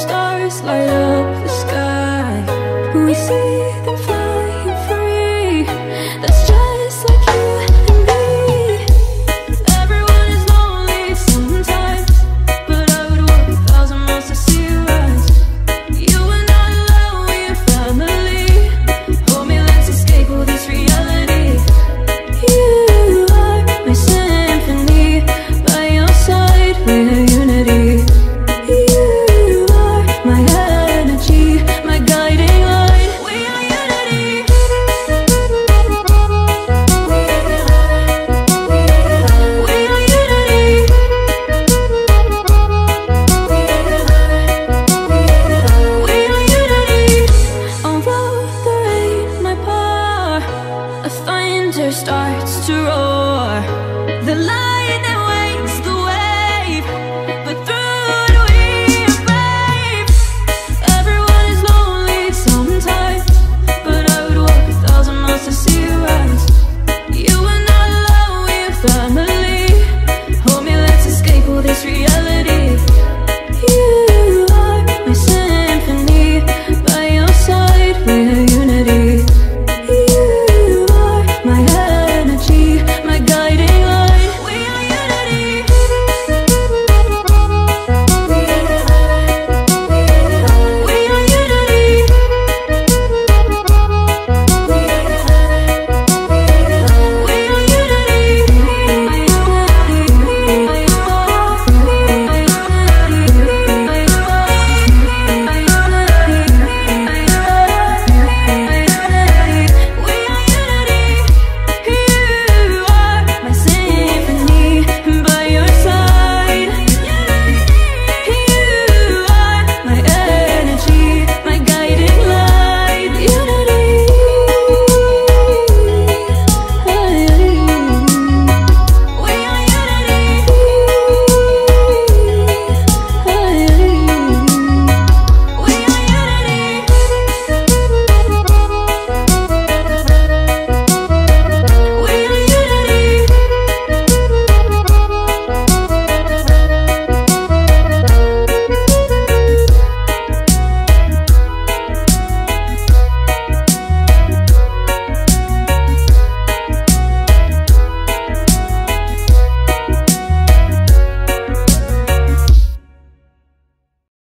stars light up the sky. We see. starts to roll.